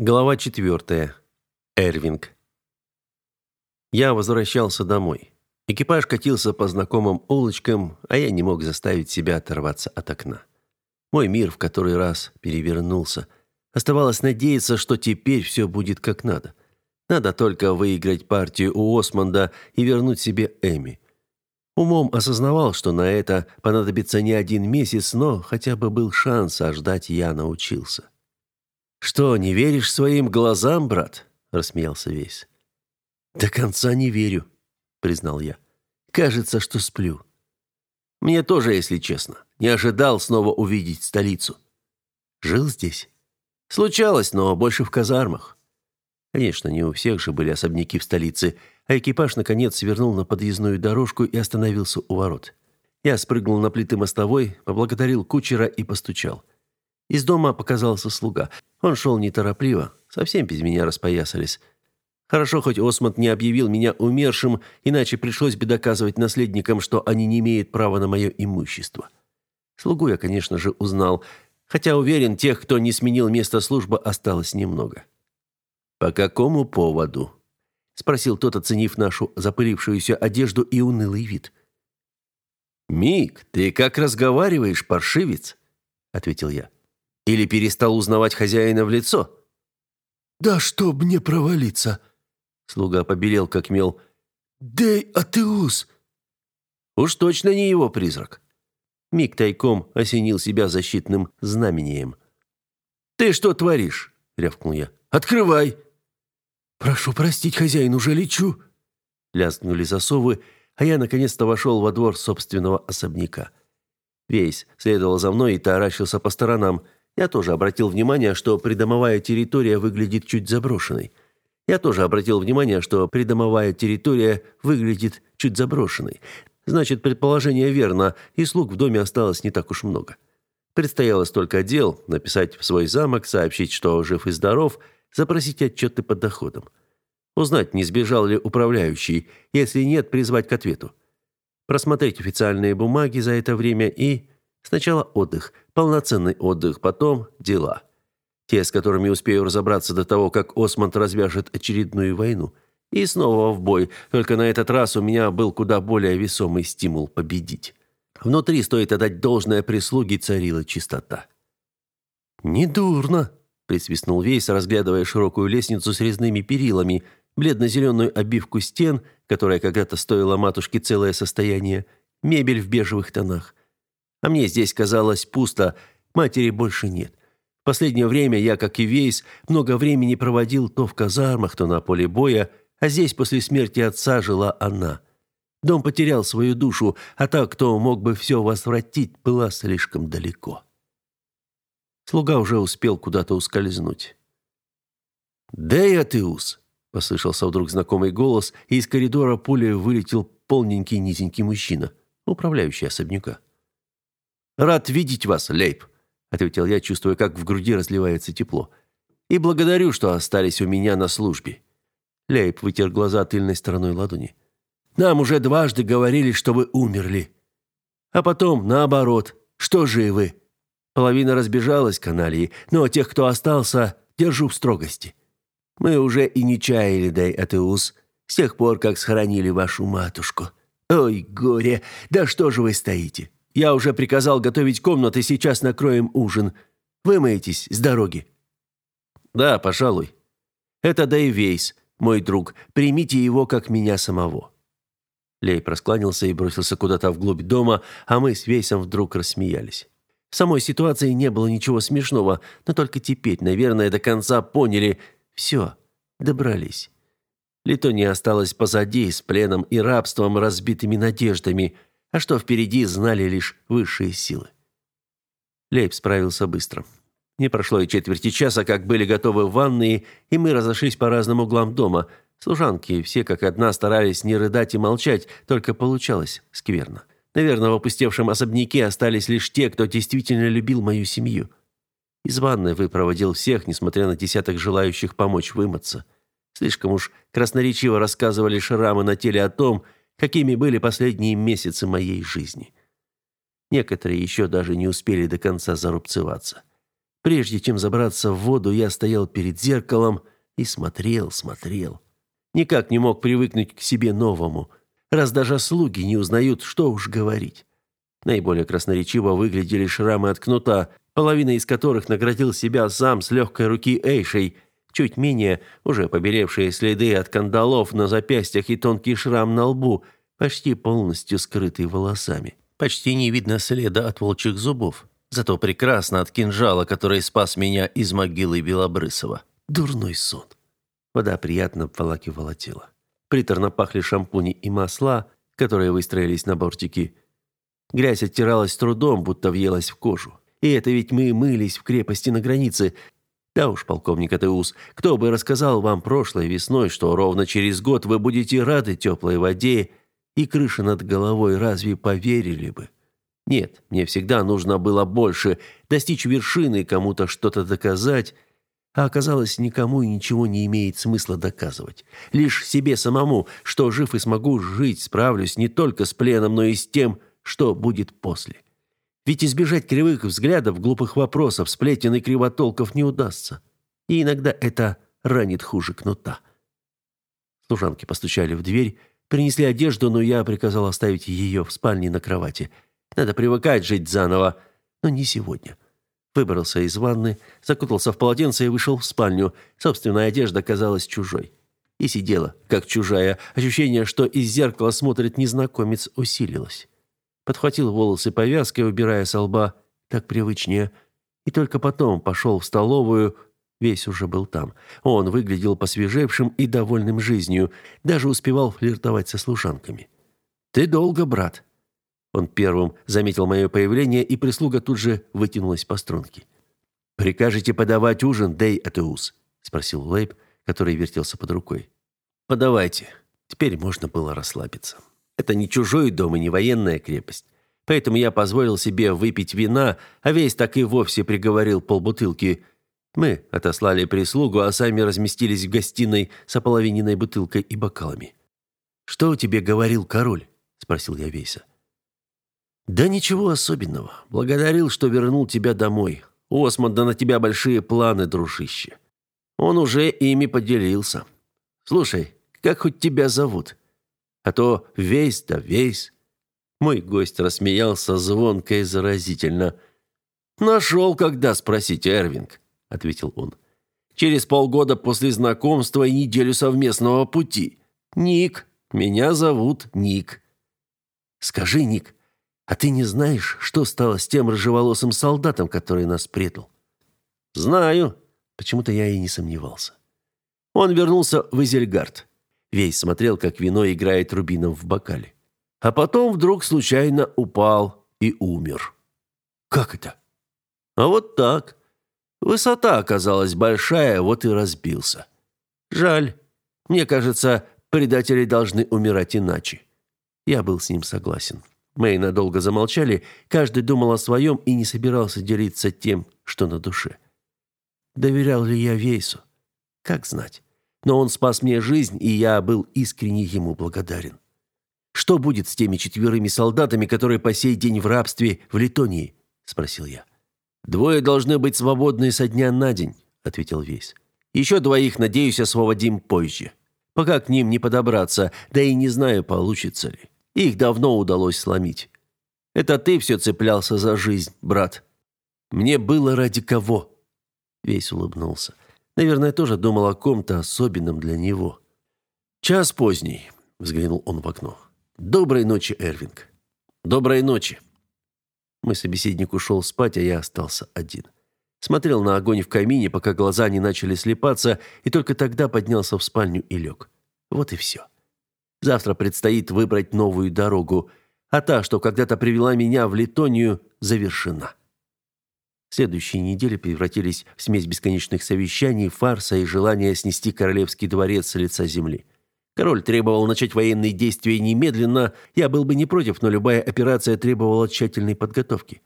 Глава четвертая. Эрвинг. Я возвращался домой. Экипаж катился по знакомым улочкам, а я не мог заставить себя оторваться от окна. Мой мир в который раз перевернулся. Оставалось надеяться, что теперь все будет как надо. Надо только выиграть партию у Осмонда и вернуть себе Эми. Умом осознавал, что на это понадобится не один месяц, но хотя бы был шанс, а ждать я научился. «Что, не веришь своим глазам, брат?» – рассмеялся Вейс. «До конца не верю», – признал я. «Кажется, что сплю». «Мне тоже, если честно. Не ожидал снова увидеть столицу». «Жил здесь?» «Случалось, но больше в казармах». Конечно, не у всех же были особняки в столице, а экипаж, наконец, свернул на подъездную дорожку и остановился у ворот. Я спрыгнул на плиты мостовой, поблагодарил кучера и постучал. Из дома показался слуга. Он шел неторопливо, совсем без меня распоясались. Хорошо, хоть Осмонд не объявил меня умершим, иначе пришлось бы доказывать наследникам, что они не имеют права на мое имущество. Слугу я, конечно же, узнал, хотя уверен, тех, кто не сменил место службы, осталось немного. «По какому поводу?» — спросил тот, оценив нашу запылившуюся одежду и унылый вид. «Мик, ты как разговариваешь, паршивец?» — ответил я. Или перестал узнавать хозяина в лицо? Да чтоб мне провалиться. Слуга побелел как мел. Дей Атеус. Уж точно не его призрак. Миг тайком осенил себя защитным знамением. Ты что творишь? рявкнул я. Открывай. Прошу простить, хозяин, уже лечу. Лязгнули засовы, а я наконец-то вошел во двор собственного особняка. Весь следовал за мной и таращился по сторонам. Я тоже обратил внимание, что придомовая территория выглядит чуть заброшенной. Я тоже обратил внимание, что придомовая территория выглядит чуть заброшенной. Значит, предположение верно, и слуг в доме осталось не так уж много. Предстояло столько дел: написать в свой замок, сообщить, что жив и здоров, запросить отчеты по доходам. Узнать, не сбежал ли управляющий, если нет, призвать к ответу. Просмотреть официальные бумаги за это время и Сначала отдых, полноценный отдых, потом дела. Те, с которыми успею разобраться до того, как Осмонд развяжет очередную войну. И снова в бой, только на этот раз у меня был куда более весомый стимул победить. Внутри, стоит отдать должное прислуге, царила чистота. «Недурно», — присвистнул Вейс, разглядывая широкую лестницу с резными перилами, бледно-зеленую обивку стен, которая когда-то стоила матушке целое состояние, мебель в бежевых тонах. А мне здесь казалось пусто, матери больше нет. В последнее время я, как и Вейс, много времени проводил то в казармах, то на поле боя, а здесь после смерти отца жила она. Дом потерял свою душу, а та, кто мог бы все возвратить, была слишком далеко. Слуга уже успел куда-то ускользнуть. «Деятеус!» — послышался вдруг знакомый голос, и из коридора пулей вылетел полненький низенький мужчина, управляющий особняка. «Рад видеть вас, Лейб», — ответил я, чувствуя, как в груди разливается тепло. «И благодарю, что остались у меня на службе». Лейб вытер глаза тыльной стороной ладони. «Нам уже дважды говорили, что вы умерли. А потом, наоборот, что живы. Половина разбежалась к Аналии, но тех, кто остался, держу в строгости. Мы уже и не чаяли, дай Атеус, с тех пор, как схоронили вашу матушку. Ой, горе, да что же вы стоите? Я уже приказал готовить комнаты, сейчас накроем ужин. Вымоетесь с дороги». «Да, пожалуй. Это Дэйвейс, мой друг. Примите его, как меня самого». Лей проскланялся и бросился куда-то вглубь дома, а мы с Вейсом вдруг рассмеялись. В самой ситуации не было ничего смешного, но только теперь, наверное, до конца поняли – все, добрались. Литония осталась позади, с пленом и рабством, разбитыми надеждами – а что впереди, знали лишь высшие силы. Лейб справился быстро. Не прошло и четверти часа, как были готовы ванные, и мы разошлись по разным углам дома. Служанки все как одна старались не рыдать и молчать, только получалось скверно. Наверное, в опустевшем особняке остались лишь те, кто действительно любил мою семью. Из ванной выпроводил всех, несмотря на десяток желающих помочь вымыться. Слишком уж красноречиво рассказывали шрамы на теле о том, какими были последние месяцы моей жизни. Некоторые еще даже не успели до конца зарубцеваться. Прежде чем забраться в воду, я стоял перед зеркалом и смотрел, смотрел. Никак не мог привыкнуть к себе новому. Раз даже слуги не узнают, что уж говорить. Наиболее красноречиво выглядели шрамы от кнута, половина из которых наградил себя сам с легкой руки Эйшей, чуть менее уже побелевшие следы от кандалов на запястьях и тонкий шрам на лбу, почти полностью скрытый волосами. Почти не видно следа от волчьих зубов, зато прекрасно от кинжала, который спас меня из могилы Белобрысова. Дурной сон. Вода приятно обволакивала тело. Приторно пахли шампуни и масла, которые выстроились на бортике. Грязь оттиралась трудом, будто въелась в кожу. И это ведь мы мылись в крепости на границе. Да уж, полковник Атеус, кто бы рассказал вам прошлой весной, что ровно через год вы будете рады теплой воде и крыше над головой, разве поверили бы? Нет, мне всегда нужно было больше, достичь вершины, кому-то что-то доказать, а оказалось, никому и ничего не имеет смысла доказывать. Лишь себе самому, что жив и смогу жить, справлюсь не только с пленом, но и с тем, что будет после. Ведь избежать кривых взглядов, глупых вопросов, сплетен и кривотолков не удастся. И иногда это ранит хуже кнута. Служанки постучали в дверь, Принесли одежду, но я приказал оставить ее в спальне на кровати. Надо привыкать жить заново, но не сегодня. Выбрался из ванны, закутался в полотенце и вышел в спальню. Собственная одежда казалась чужой. И сидела, как чужая. Ощущение, что из зеркала смотрит незнакомец, усилилось. Подхватил волосы повязкой, убирая со лба. Так привычнее. И только потом пошел в столовую, Весь уже был там. Он выглядел посвежевшим и довольным жизнью, даже успевал флиртовать со служанками. «Ты долго, брат?» Он первым заметил мое появление, и прислуга тут же вытянулась по струнке. «Прикажете подавать ужин, Дей Атеус?» – спросил Лейб, который вертелся под рукой. «Подавайте». Теперь можно было расслабиться. Это не чужой дом и не военная крепость. Поэтому я позволил себе выпить вина, а весь так и вовсе приговорил полбутылки – мы отослали прислугу, а сами разместились в гостиной с ополовиненной бутылкой и бокалами. «Что тебе говорил король?» – спросил я Вейса. «Да ничего особенного. Благодарил, что вернул тебя домой. У Осмонда на тебя большие планы, дружище. Он уже ими поделился. Слушай, как хоть тебя зовут? А то Вейс да Вейс». Мой гость рассмеялся звонко и заразительно. «Нашел, когда спросить, Эрвинг ответил он. Через полгода после знакомства и неделю совместного пути. Ник, меня зовут Ник. Скажи, Ник, а ты не знаешь, что стало с тем рыжеволосым солдатом, который нас предал? Знаю. Почему-то я и не сомневался. Он вернулся в Изельгард. Весь смотрел, как вино играет рубином в бокале. А потом вдруг случайно упал и умер. Как это? А вот так. Высота оказалась большая, вот и разбился. Жаль. Мне кажется, предатели должны умирать иначе. Я был с ним согласен. Мы надолго замолчали, каждый думал о своем и не собирался делиться тем, что на душе. Доверял ли я Вейсу? Как знать. Но он спас мне жизнь, и я был искренне ему благодарен. Что будет с теми четверыми солдатами, которые по сей день в рабстве в Литонии? спросил я. «Двое должны быть свободны со дня на день», — ответил Вейс. «Еще двоих, надеюсь, освободим позже. Пока к ним не подобраться, да и не знаю, получится ли. Их давно удалось сломить. Это ты все цеплялся за жизнь, брат. Мне было ради кого?» Вейс улыбнулся. Наверное, тоже думал о ком-то особенном для него. «Час поздний», — взглянул он в окно. «Доброй ночи, Эрвинг». «Доброй ночи», мой собеседник ушел спать, а я остался один. Смотрел на огонь в камине, пока глаза не начали слепаться, и только тогда поднялся в спальню и лег. Вот и все. Завтра предстоит выбрать новую дорогу, а та, что когда-то привела меня в Литонию, завершена. Следующие недели превратились в смесь бесконечных совещаний, фарса и желания снести королевский дворец с лица земли. Король требовал начать военные действия немедленно, я был бы не против, но любая операция требовала тщательной подготовки.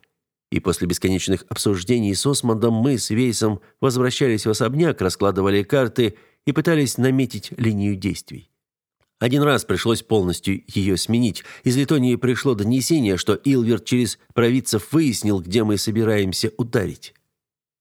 И после бесконечных обсуждений с Осмондом мы с Вейсом возвращались в особняк, раскладывали карты и пытались наметить линию действий. Один раз пришлось полностью ее сменить. Из Литонии пришло донесение, что Илверт через провидцев выяснил, где мы собираемся ударить.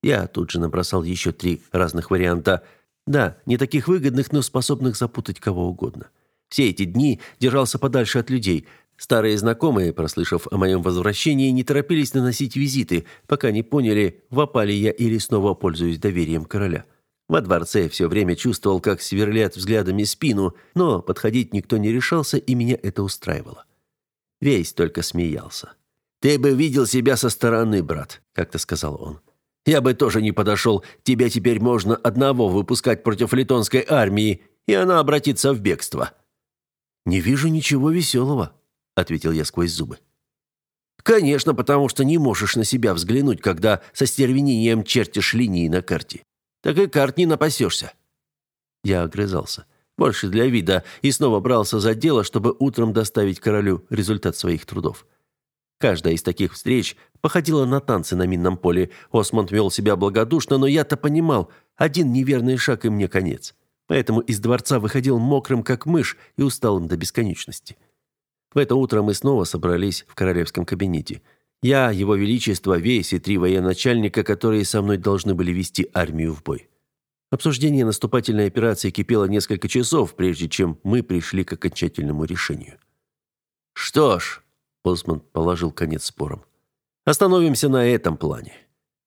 Я тут же набросал еще три разных варианта. Да, не таких выгодных, но способных запутать кого угодно. Все эти дни держался подальше от людей. Старые знакомые, прослышав о моем возвращении, не торопились наносить визиты, пока не поняли, в ли я или снова пользуюсь доверием короля. Во дворце все время чувствовал, как сверлят взглядами спину, но подходить никто не решался, и меня это устраивало. Весь только смеялся. «Ты бы видел себя со стороны, брат», — как-то сказал он. «Я бы тоже не подошел. Тебя теперь можно одного выпускать против литонской армии, и она обратится в бегство». «Не вижу ничего веселого», — ответил я сквозь зубы. «Конечно, потому что не можешь на себя взглянуть, когда со стервенением чертишь линии на карте так и карт не напасешься». Я огрызался. Больше для вида, и снова брался за дело, чтобы утром доставить королю результат своих трудов. Каждая из таких встреч походила на танцы на минном поле. Осмонд вел себя благодушно, но я-то понимал, один неверный шаг и мне конец. Поэтому из дворца выходил мокрым, как мышь, и усталым до бесконечности. В это утро мы снова собрались в королевском кабинете – я, его величество, весь и три военачальника, которые со мной должны были вести армию в бой. Обсуждение наступательной операции кипело несколько часов, прежде чем мы пришли к окончательному решению. «Что ж», — Осмонд положил конец спорам, — «остановимся на этом плане.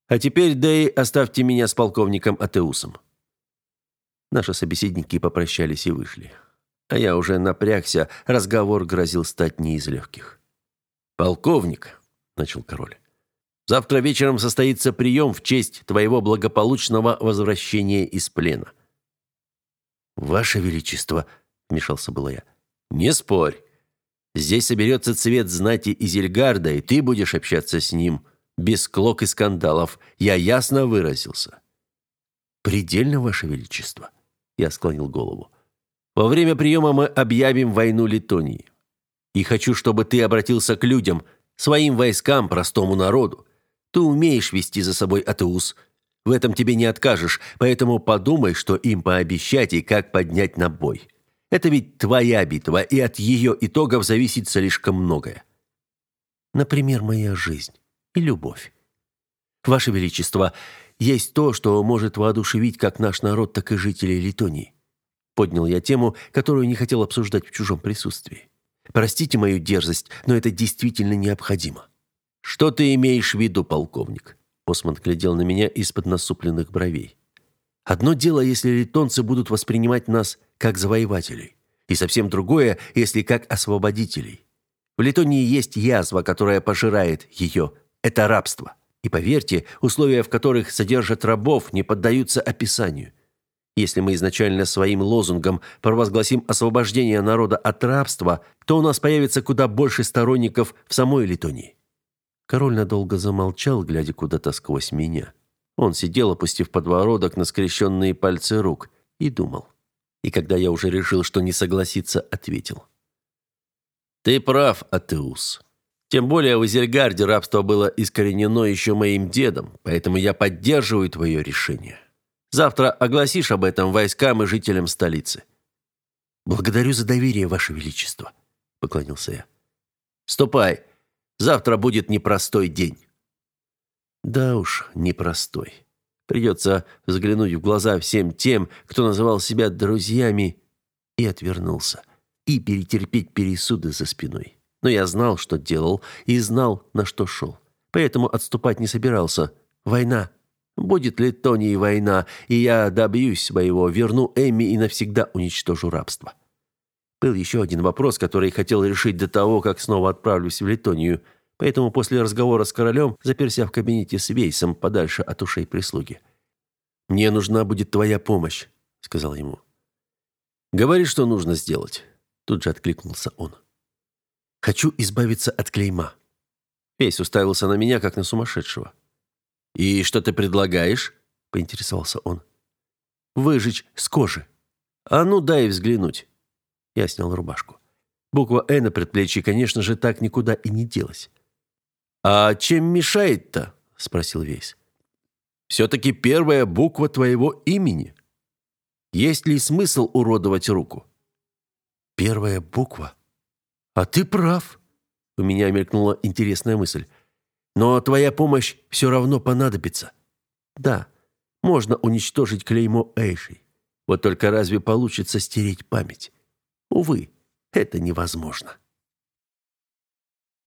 А теперь, Дэй, оставьте меня с полковником Атеусом». Наши собеседники попрощались и вышли. А я уже напрягся, разговор грозил стать не из легких. «Полковник», начал король. Завтра вечером состоится прием в честь твоего благополучного возвращения из плена. Ваше величество, вмешался было я. Не спорь. Здесь соберется цвет знати Изельгарда, и ты будешь общаться с ним без клок и скандалов. Я ясно выразился. Предельно, ваше величество. Я склонил голову. Во время приема мы объявим войну Литонии. И хочу, чтобы ты обратился к людям, Своим войскам, простому народу. Ты умеешь вести за собой Атеус. В этом тебе не откажешь, поэтому подумай, что им пообещать и как поднять на бой. Это ведь твоя битва, и от ее итогов зависит слишком многое. Например, моя жизнь и любовь. Ваше Величество, есть то, что может воодушевить как наш народ, так и жителей Литонии. Поднял я тему, которую не хотел обсуждать в чужом присутствии. Простите мою дерзость, но это действительно необходимо. Что ты имеешь в виду, полковник? Осман глядел на меня из-под насупленных бровей. Одно дело, если литонцы будут воспринимать нас как завоевателей, и совсем другое, если как освободителей. В Литонии есть язва, которая пожирает ее. Это рабство. И поверьте, условия, в которых содержат рабов, не поддаются описанию. Если мы изначально своим лозунгом провозгласим освобождение народа от рабства, то у нас появится куда больше сторонников в самой Литонии. Король надолго замолчал, глядя куда-то сквозь меня. Он сидел, опустив подбородок на скрещенные пальцы рук, и думал. И когда я уже решил, что не согласиться, ответил. «Ты прав, Атеус. Тем более в Изельгарде рабство было искоренено еще моим дедом, поэтому я поддерживаю твое решение. Завтра огласишь об этом войскам и жителям столицы». «Благодарю за доверие, Ваше Величество», — поклонился я. «Ступай. Завтра будет непростой день». «Да уж, непростой. Придется взглянуть в глаза всем тем, кто называл себя друзьями, и отвернулся, и перетерпеть пересуды за спиной. Но я знал, что делал, и знал, на что шел. Поэтому отступать не собирался. Война Будет ли Тони война, и я добьюсь своего, верну Эми и навсегда уничтожу рабство. Был еще один вопрос, который хотел решить до того, как снова отправлюсь в Литонию, поэтому после разговора с королем заперся в кабинете с Вейсом подальше от ушей прислуги. «Мне нужна будет твоя помощь», — сказал ему. «Говори, что нужно сделать», — тут же откликнулся он. «Хочу избавиться от клейма». Вейс уставился на меня, как на сумасшедшего. «И что ты предлагаешь?» – поинтересовался он. «Выжечь с кожи». «А ну, дай взглянуть». Я снял рубашку. Буква «Э» на предплечье, конечно же, так никуда и не делась. «А чем мешает-то?» – спросил Вейс. «Все-таки первая буква твоего имени. Есть ли смысл уродовать руку?» «Первая буква? А ты прав!» У меня мелькнула интересная мысль. Но твоя помощь все равно понадобится. Да, можно уничтожить клеймо Эйшей. Вот только разве получится стереть память? Увы, это невозможно.